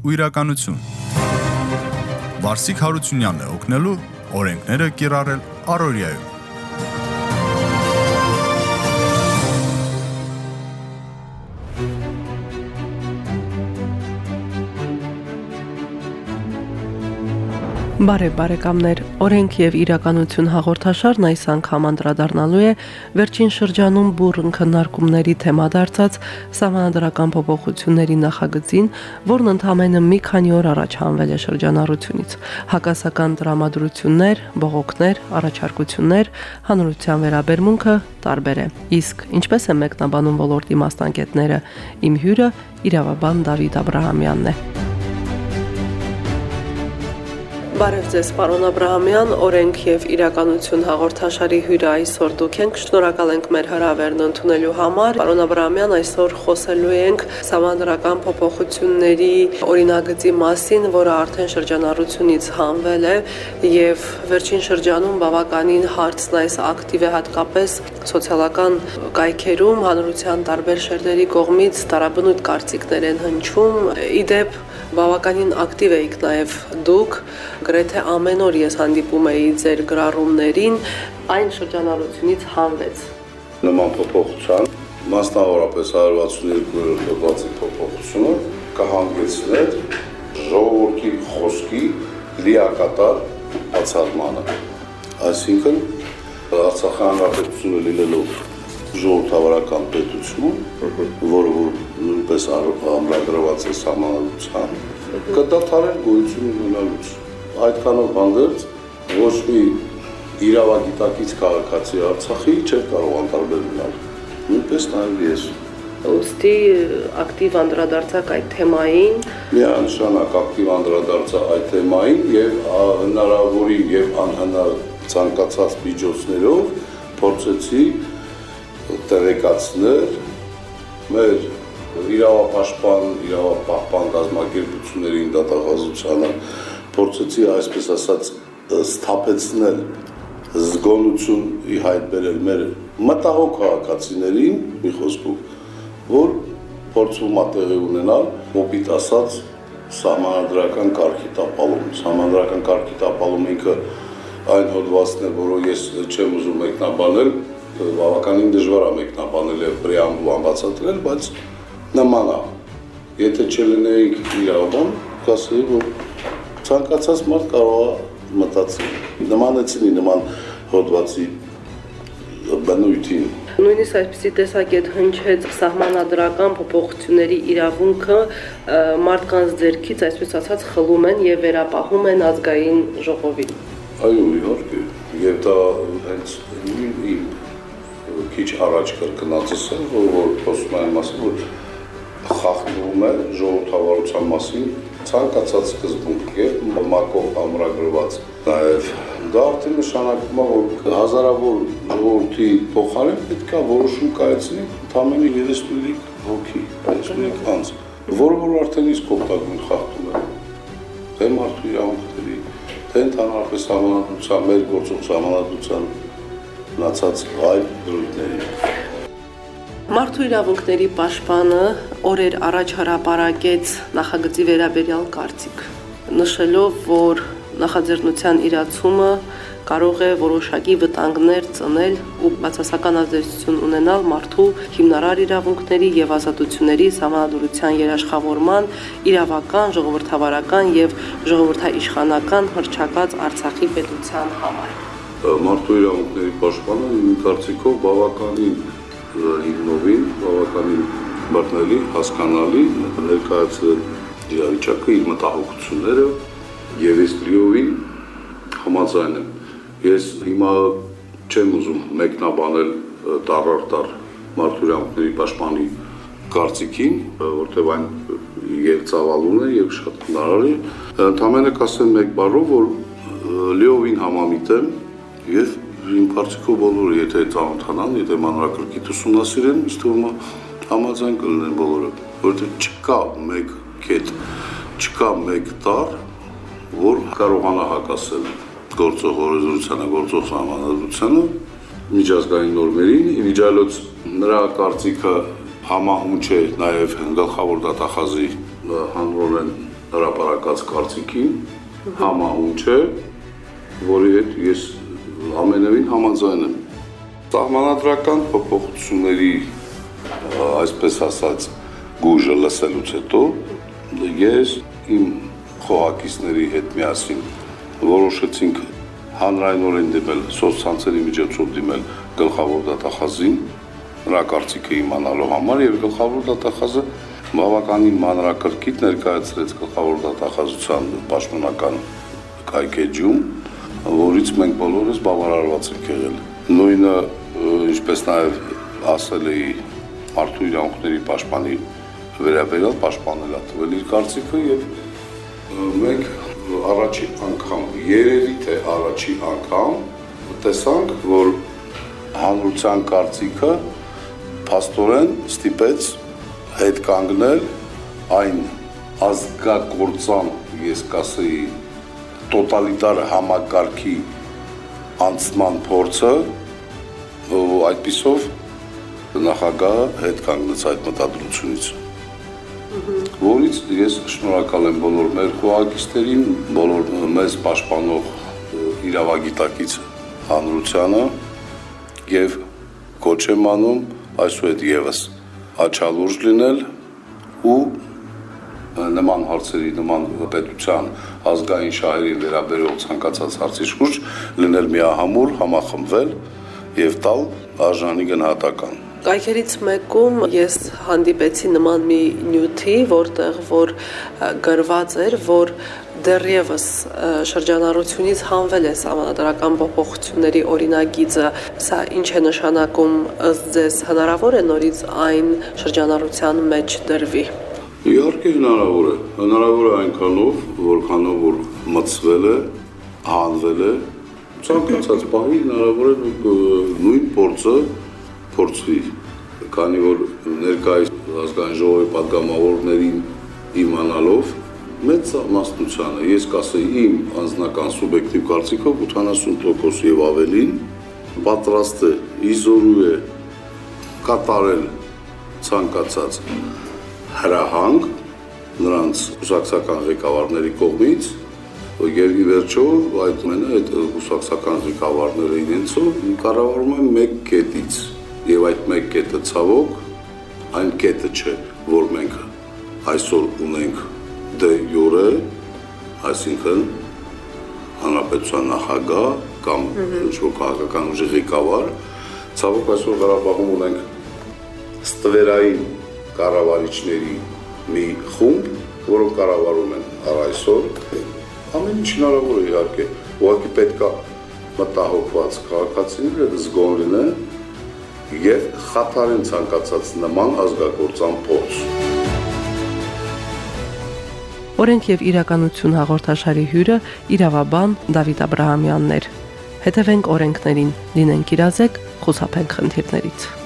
ու իրականություն։ Վարսիկ Հարությունյանն է օգնելու օրենքները կիրառել Արորիայում։ Բարև բարեկամներ, օրենք եւ իրականություն հաղորդաշարն այս անգամ անդրադառնալու է վերջին շրջանում բուրըն քննարկումների թեմա դարձած համանդրական փոփոխությունների նախագծին, որն ընդամենը մի քանի օր առաջ հանվել է շրջանառությունից։ Հակասական տրամադրություններ, բողոքներ, առաջարկություններ, հանրության վերաբերմունքը տարբեր է։ Իսկ ինչպես է մեկնաբանում ոլորտի մասնագետները, իմ հյուրը իրավաբան Դավիթ Աբ รา համյանն է։ Բարև ձեզ, պարոն Աբ รา համյան, օրենք եւ իրականություն հաղորդաշարի հյուրը այսօր դուք եք։ Շնորհակալ ենք մեր հրավերն ընդունելու համար։ Պարոն Աբ รา համյան, այսօր խոսելու ենք համանդրական փոփոխությունների օրինագծի մասին, որը արդեն շրջանառությունից հանվել է եւ վերջին շրջանում բավականին հարցն այս ակտիվ է հատկապես սոցիալական կայքերում հանրության տարբեր շերտերի կողմից տարաբնույթ կարծիքներ են հնչում։ Իդեպ բավականին ակտիվ եք նաև դուք գրեթե ամեն օր ես հանդիպում էի ձեր գրառումներին այն շրջանառությունից հանվեց նման փոփոխության մասնավորապես 162-րդ հոդվածի փոփոխությունը կհանգեցներ ժողովրդի խոսքի լիակատար բացառմանը այսինքն Արցախի հանրապետությունը լինելով ժողովրդավարական պետություն, որը որ նույնպես ամրագրված է համանալության, կդադարել գոյություն ունենալուց։ Այդքանով հանդերձ ոչ մի իրավագիտակից քաղաքացի Արցախի չէր կարող անտարբեր մնալ։ Նույնպես նաև ես ուստի ակտիվ անդրադարձակ այդ թեմային միանշանակ ակտիվ անդրադարձա այդ թեմային եւ հնարավորին եւ անհնար ցանկացած միջոցներով փորձեցի տեղեկացնել մեր իրավապաշտպան, իրավապահպան գազམ་ակերպություններին դատախազությանը փորձեցի այսպես ասած սթափեցնել զգոնություն ի հայտ բերել մեր մտահոգ քաղաքացիներին մի խոսքով, որ փորձում է տեղի ունենալ մոբիտ ասած համանդրական կարգի տապալում։ Համանդրական կարգի տապալում ինքը այն հոդվածն է, որը ես չեմ ուզում մեկնաբանել, բավականին դժվար է մեկնաբանել եւ պրեամբուլ բացատրել, բայց նման է։ Եթե չլինեիք իրավաբան, կասեի, որ ցանկացած մարդ կարող է մտածել։ Նմանեցնի նման հոդվածի բնույթին նույնիսկ այսպիսի տեսակետ հնչեց սահմանադրական փոփոխությունների իրավունքը մարդկանց ձեռքից այսպես ասած խլում են եւ վերապահում են ազգային ժողովին։ Այո, իհարկե, եւ դա հենց իմ քիչ առաջ կրկնածս է, որ որ խոսում եմ մասին, որ խախտվում է ժողովրդավարության մասին ցանկացած սկզբունք եւ մակով ամրագրված նաեւ դա արդեն նշանակում է որ հազարավոր ժողովրդի փոխարեն պետք է որոշում կայացնի ընդամենը 33 հոգի, 33 անձ, որը որ արդեն իսկ օգտագույն խախտում է թե մարդու իրավունքների, թե ընդհանրապես համանadrության, մեր գործող համանadrության մնացած այլ դրույթների։ Մարդու իրավունքների պաշտպանը օրեր առաջ հրապարակեց նախագծի վերաբերյալ կարծիք, նշելով, որ նախաձեռնության իրացումը կարող է որոշակի վտանգներ ծնել ու բացասական ազդեցություն ունենալ մարդու հիմնարար իրավունքների եւ ազատությունների համանդուրության երաշխավորման, իրավական, ժողովրդավարական եւ ժողովրդաիշխանական հրճակած Արցախի պետության համար մարդու իրավունքների պաշտպանը իմ կարծիքով բավականին հիմնովին, բավականին բռնելի, հասկանալի ներկայացրել իրավիճակը, իր մտահոգությունները եւ ես լիովին համաձայն եմ։ Ես հիմա չեմ ուզում մեկնաբանել տարարտար մարդու իրավունքների պաշտպանի կարծիքին, որտեղ այն եւ ցավալուն է եւ շատ հնարավոր է։ Ընդհանրապես կասեմ մեկ բառով, որ լիովին համամիտ եմ Ես իմ կարծիքով բոլորը եթե ծանոթանան, եթե մանրակրկիտ ուսումնասիրեն, ինձ թվում է համաձայն կլինեն բոլորը, որովհետև չկա մեկ կետ, չկա մեկ տար, որ կարողանա հակասել գործող օրենսդրությանը, գործող համանadrությանը, միջազգային նորմերին, իմիջայլոց նրա կարծիքը համահունչ է նաև գլխավոր դատախազի հանրորեն հրապարակած կարծիքին համահունչ է, որի հետ ես ամենևին համաձայն եմ։ Սահմանադրական փոփոխությունների այսպես ասած գուժը լսելուց հետո ես իմ խոհակիցների հետ միասին որոշեցինք հանրայնորեն դիմել սոցցանցերի միջոցով դիմել գլխավոր դատախազին նրա կարծիքը իմանալու համար եւ գլխավոր դատախազը բավականին մանրակրկիտ ներկայացրեց գլխավոր դատախազության պաշտոնական կայքեջում, որից մենք բոլորս բավարարված ենք եղել։ Նույնը ինչպես նաև ասել էի մարդու իրավունքների պաշտպանի վերաբերյալ պաշտպանել է տվել իր կարծիքը եւ մենք առաջի անգամ երևի թե առաջի անգամ տեսանք, որ հանրության կարծիքը փաստորեն ստիպեց հետ կանգնել այն ազգակործան, ես կասեի, տոտալիտար համակարգի անցման փորձը այդպիսով նախագահը հետ կանգնեց այդ մտադրությունից որից ես շնորհակալ եմ բոլոր մեր խոհագիստերին, բոլոր մեզ պաշտպանող իրավագիտակից հանրությանը եւ կոչ եմ անում այսուհետ եւս աչալուրջ լինել ու նման հարցերի, նման պետության ազգային շահերին վերաբերող ցանկացած հարցի շուրջ լինել միահամուռ, համախմբվել եւ տալ արժանի գնահատական։ Կայքերից մեկում ես հանդիպեցի նման մի նյութի, որտեղ որ գրված էր, որ դեռևս շրջանառությունից հանվել է համանդրական փոփոխությունների օրինագիծը, սա ինչ է նշանակում ըստ ձեզ հնարավոր է նորից այն շրջանառության մեջ դրվի։ Իհարկե հնարավոր է, հնարավոր է այնքանով, որքանով որ մցվել է, հանվել է, ցանկացած բանի հնարավոր է նույն փորձը փորձվի, քանի որ ներկայիս ազգային ժողովի падգամավորներին իմանալով մեծ մասնությանը, ես կասեի իմ անձնական սուբյեկտիվ կարծիքով 80% եւ ավելին պատրաստ է իզորու է կատարել ցանկացած հրահանգ նրանց ուսակցական ղեկավարների կողմից եւ ի վերջո այդ մենը այդ ուսակցական ղեկավարները իրենցով կառավարում են մեկ կետից եւ այդ մեկ կետը ցավոք այն կետը չէ որ մենք այսօր ունենք դե յուրե, այսինքն հանրապետության նախագահ կամ ինչ-որ քաղաքական ուժի ղեկավար, ցավոք այսօր Ղարաբաղում ունենք ստվերային կառավարիչների մի խումբ, որոնք կառավարում են առ այսօր, ամեն ինչ հնարավոր է իհարկե, ուղղակի պետքա մտահոգված քաղաքացիները զգոն լինեն եւ խաթարեն ցանկացած նման ազգագործան փորձ։ Օրենք եւ իրականություն հաղորդաշարի հյուրը իրավաբան Դավիթ Աբ รา համյանն էր։ Հետևենք օրենքներին, լինենք իրազեկ, խուսափենք խնդիրներից։